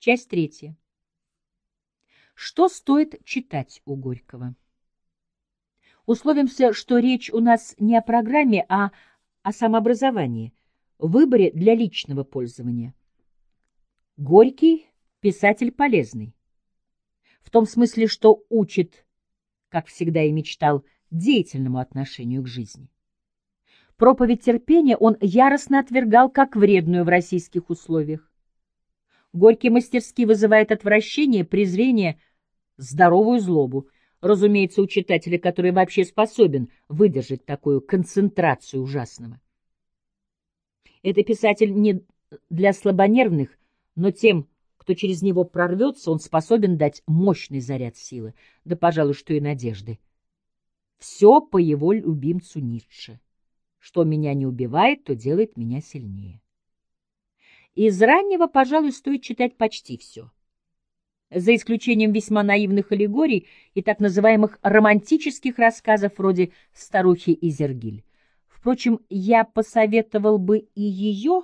Часть третья. Что стоит читать у Горького? Условимся, что речь у нас не о программе, а о самообразовании, выборе для личного пользования. Горький – писатель полезный. В том смысле, что учит, как всегда и мечтал, деятельному отношению к жизни. Проповедь терпения он яростно отвергал как вредную в российских условиях. Горький мастерски вызывает отвращение, презрение, здоровую злобу. Разумеется, у читателя, который вообще способен выдержать такую концентрацию ужасного. Это писатель не для слабонервных, но тем, кто через него прорвется, он способен дать мощный заряд силы, да, пожалуй, что и надежды. Все по его любимцу Ницше. Что меня не убивает, то делает меня сильнее. Из раннего, пожалуй, стоит читать почти все. За исключением весьма наивных аллегорий и так называемых романтических рассказов вроде «Старухи Изергиль». Впрочем, я посоветовал бы и ее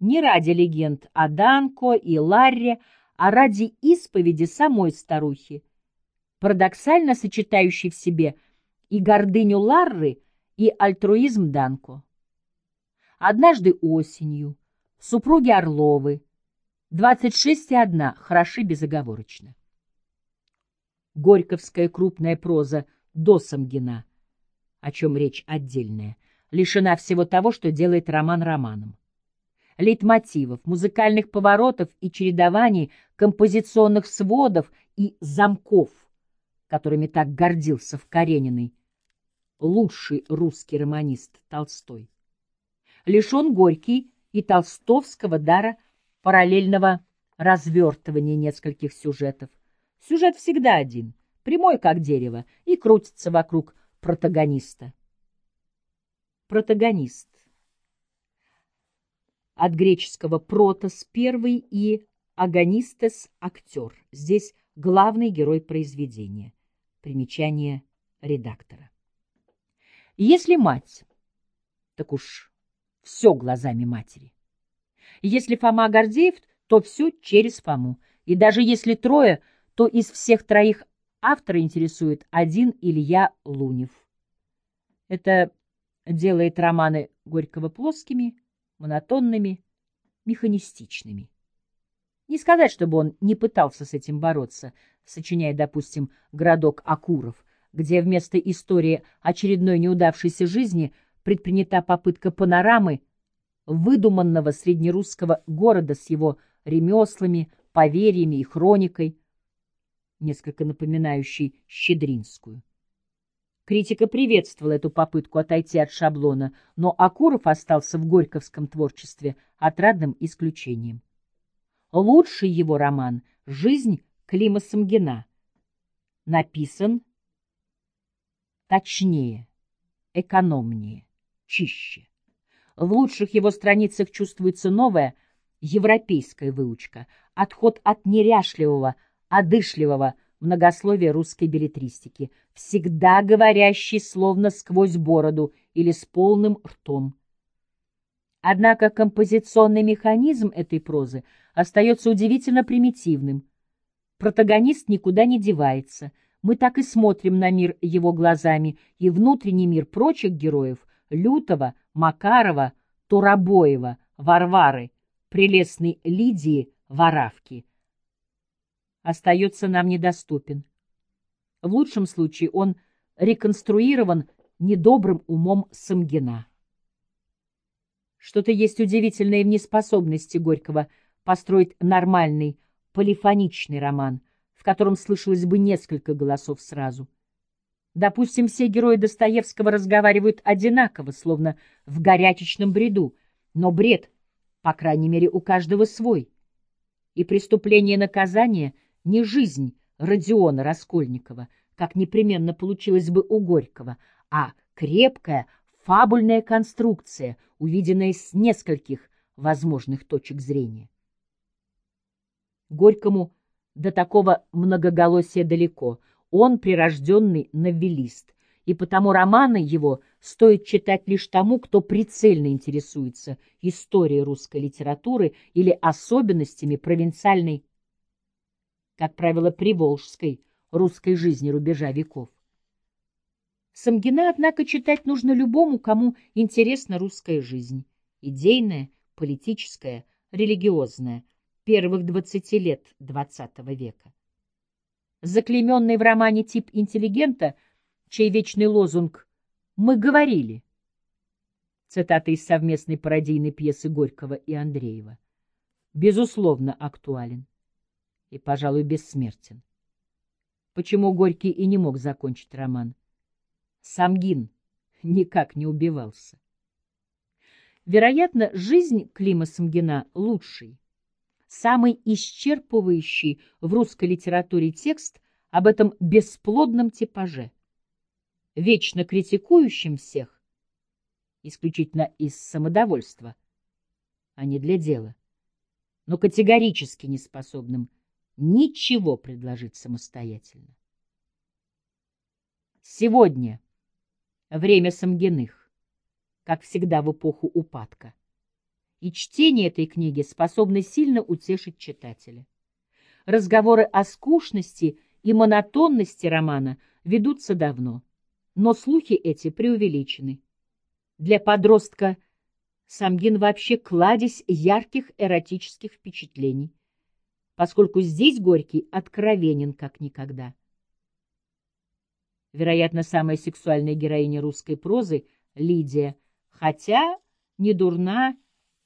не ради легенд о Данко и Ларре, а ради исповеди самой старухи, парадоксально сочетающей в себе и гордыню Ларры, и альтруизм Данко. Однажды осенью супруги Орловы, 26 и одна, хороши безоговорочно. Горьковская крупная проза до Самгина, о чем речь отдельная, лишена всего того, что делает роман романом. Лейтмотивов, музыкальных поворотов и чередований, композиционных сводов и замков, которыми так гордился в Карениной, лучший русский романист Толстой. Лишен Горький и толстовского дара параллельного развертывания нескольких сюжетов. Сюжет всегда один, прямой как дерево, и крутится вокруг протагониста. Протагонист. От греческого «протос» — первый и «агонистес» — актер. Здесь главный герой произведения. Примечание редактора. Если мать, так уж все глазами матери. Если Фома Гордеев, то все через Фому. И даже если трое, то из всех троих автора интересует один Илья Лунев. Это делает романы Горького плоскими, монотонными, механистичными. Не сказать, чтобы он не пытался с этим бороться, сочиняя, допустим, «Городок Акуров», где вместо истории очередной неудавшейся жизни – предпринята попытка панорамы выдуманного среднерусского города с его ремеслами, поверьями и хроникой, несколько напоминающей Щедринскую. Критика приветствовала эту попытку отойти от шаблона, но Акуров остался в горьковском творчестве отрадным исключением. Лучший его роман «Жизнь Клима Самгина» написан точнее, экономнее чище. В лучших его страницах чувствуется новая европейская выучка, отход от неряшливого, одышливого многословия русской билетристики, всегда говорящий словно сквозь бороду или с полным ртом. Однако композиционный механизм этой прозы остается удивительно примитивным. Протагонист никуда не девается. Мы так и смотрим на мир его глазами, и внутренний мир прочих героев — Лютова, Макарова, Турабоева, Варвары, прелестной Лидии, Воравки, остается нам недоступен. В лучшем случае он реконструирован недобрым умом Самгина. Что-то есть удивительное в неспособности Горького построить нормальный, полифоничный роман, в котором слышалось бы несколько голосов сразу — Допустим, все герои Достоевского разговаривают одинаково, словно в горячечном бреду, но бред, по крайней мере, у каждого свой. И преступление и наказание — не жизнь Родиона Раскольникова, как непременно получилось бы у Горького, а крепкая фабульная конструкция, увиденная с нескольких возможных точек зрения. Горькому до такого многоголосия далеко — он прирожденный новеллист, и потому романы его стоит читать лишь тому, кто прицельно интересуется историей русской литературы или особенностями провинциальной, как правило, приволжской русской жизни рубежа веков. Самгина, однако, читать нужно любому, кому интересна русская жизнь, идейная, политическая, религиозная, первых двадцати лет XX века. Заклейменный в романе тип интеллигента, чей вечный лозунг «Мы говорили» цитата из совместной пародийной пьесы Горького и Андреева, безусловно актуален и, пожалуй, бессмертен. Почему Горький и не мог закончить роман? Самгин никак не убивался. Вероятно, жизнь Клима Самгина лучший, самый исчерпывающий в русской литературе текст об этом бесплодном типаже, вечно критикующим всех, исключительно из самодовольства, а не для дела, но категорически неспособным ничего предложить самостоятельно. Сегодня время Самгиных, как всегда в эпоху упадка. И чтение этой книги способно сильно утешить читателя. Разговоры о скучности и монотонности романа ведутся давно, но слухи эти преувеличены. Для подростка Самгин вообще кладезь ярких эротических впечатлений, поскольку здесь Горький откровенен как никогда вероятно, самая сексуальная героиня русской прозы — Лидия, хотя не дурна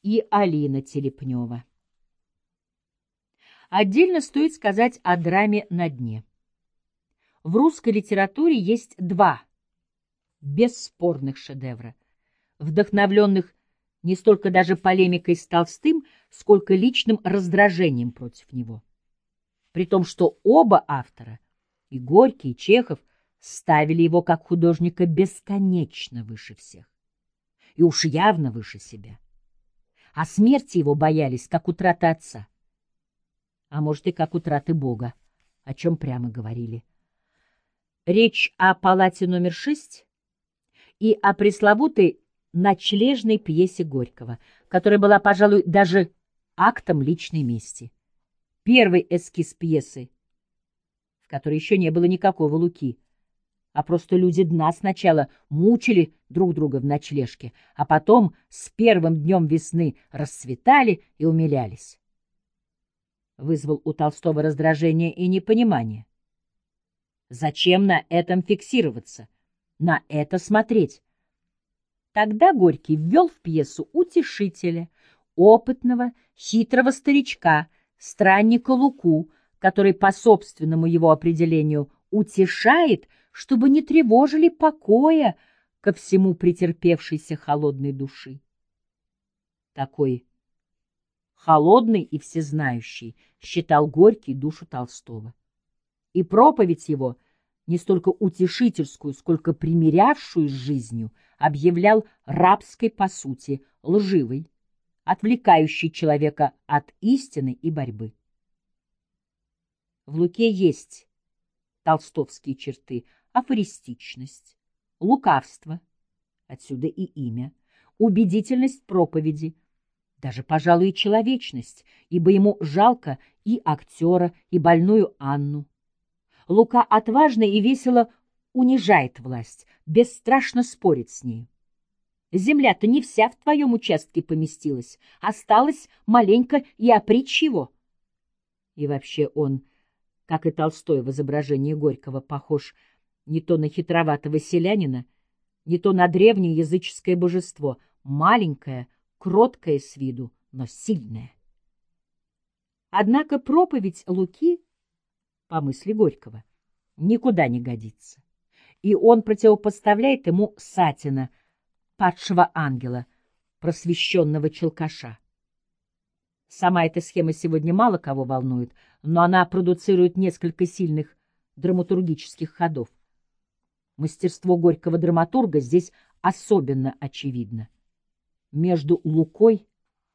и Алина Телепнева. Отдельно стоит сказать о драме «На дне». В русской литературе есть два бесспорных шедевра, вдохновленных не столько даже полемикой с Толстым, сколько личным раздражением против него. При том, что оба автора, и Горький, и Чехов, ставили его как художника бесконечно выше всех. И уж явно выше себя. А смерти его боялись, как утраты отца. А может, и как утраты Бога, о чем прямо говорили. Речь о палате номер шесть и о пресловутой ночлежной пьесе Горького, которая была, пожалуй, даже актом личной мести. Первый эскиз пьесы, в которой еще не было никакого Луки, а просто люди дна сначала мучили друг друга в ночлежке, а потом с первым днем весны расцветали и умилялись. Вызвал у Толстого раздражение и непонимание. Зачем на этом фиксироваться, на это смотреть? Тогда Горький ввел в пьесу утешителя, опытного, хитрого старичка, странника Луку, который, по собственному его определению, утешает, чтобы не тревожили покоя ко всему претерпевшейся холодной души. Такой холодный и всезнающий считал Горький душу Толстого. И проповедь его, не столько утешительскую, сколько примирявшую с жизнью, объявлял рабской по сути, лживой, отвлекающей человека от истины и борьбы. В Луке есть толстовские черты, афористичность, лукавство, отсюда и имя, убедительность проповеди, даже, пожалуй, и человечность, ибо ему жалко и актера, и больную Анну. Лука отважно и весело унижает власть, бесстрашно спорит с ней. Земля-то не вся в твоем участке поместилась, осталась маленько и опричь его. И вообще он, как и Толстой в изображении Горького, похож не то на хитроватого селянина, не то на древнее языческое божество, маленькое, кроткое с виду, но сильное. Однако проповедь Луки, по мысли Горького, никуда не годится, и он противопоставляет ему Сатина, падшего ангела, просвещенного челкаша. Сама эта схема сегодня мало кого волнует, но она продуцирует несколько сильных драматургических ходов. Мастерство горького драматурга здесь особенно очевидно. Между Лукой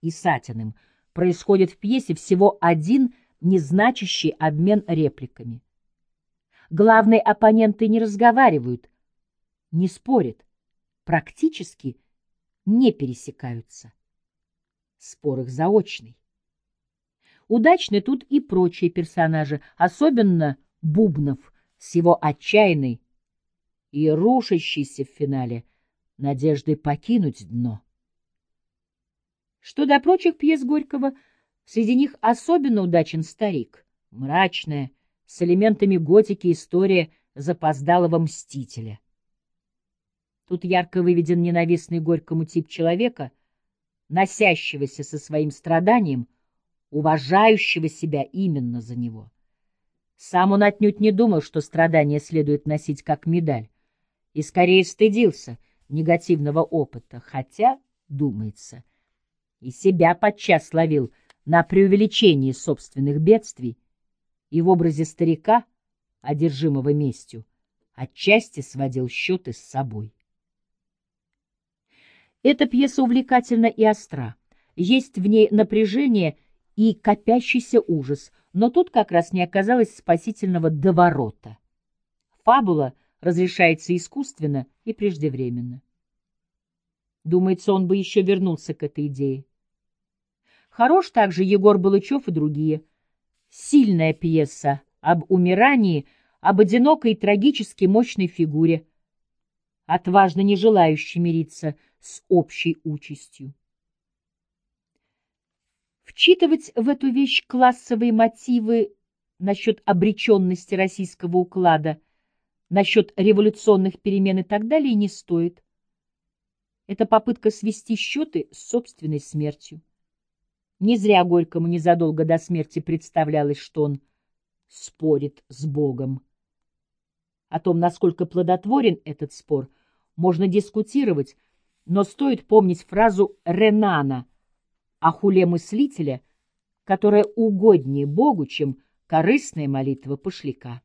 и Сатиным происходит в пьесе всего один незначащий обмен репликами. Главные оппоненты не разговаривают, не спорят, практически не пересекаются. Спор их заочный. Удачны тут и прочие персонажи, особенно Бубнов с его отчаянной и рушащейся в финале надеждой покинуть дно. Что до прочих пьес Горького, среди них особенно удачен «Старик», мрачная, с элементами готики история запоздалого мстителя. Тут ярко выведен ненавистный Горькому тип человека, носящегося со своим страданием, уважающего себя именно за него. Сам он отнюдь не думал, что страдания следует носить как медаль, и скорее стыдился негативного опыта, хотя, думается, и себя подчас ловил на преувеличении собственных бедствий, и в образе старика, одержимого местью, отчасти сводил счеты с собой. Эта пьеса увлекательна и остра. Есть в ней напряжение и копящийся ужас, но тут как раз не оказалось спасительного доворота. Фабула разрешается искусственно и преждевременно. Думается, он бы еще вернулся к этой идее. Хорош также Егор Балычев и другие. Сильная пьеса об умирании, об одинокой трагически мощной фигуре, отважно не желающей мириться с общей участью. Вчитывать в эту вещь классовые мотивы насчет обреченности российского уклада, насчет революционных перемен и так далее не стоит. Это попытка свести счеты с собственной смертью. Не зря Горькому незадолго до смерти представлялось, что он спорит с Богом. О том, насколько плодотворен этот спор, можно дискутировать, но стоит помнить фразу Ренана о хуле мыслителя, которая угоднее Богу, чем корыстная молитва пошляка.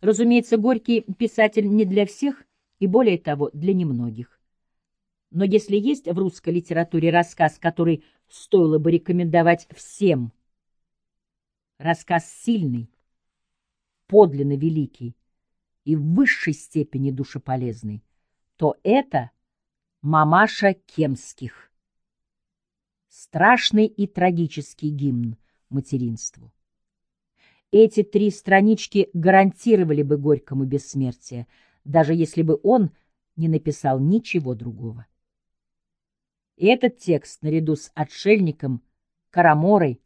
Разумеется, Горький писатель не для всех и, более того, для немногих. Но если есть в русской литературе рассказ, который стоило бы рекомендовать всем, рассказ сильный, подлинно великий и в высшей степени душеполезный, то это «Мамаша Кемских» — страшный и трагический гимн материнству. Эти три странички гарантировали бы Горькому бессмертие, даже если бы он не написал ничего другого. И этот текст, наряду с «Отшельником», «Караморой»,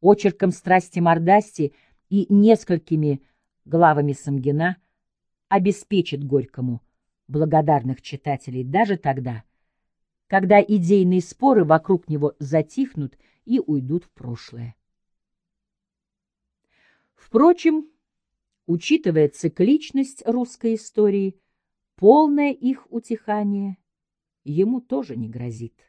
очерком «Страсти мордасти» и несколькими главами Самгина, обеспечит Горькому благодарных читателей даже тогда, когда идейные споры вокруг него затихнут и уйдут в прошлое. Впрочем, учитывая цикличность русской истории, полное их утихание ему тоже не грозит.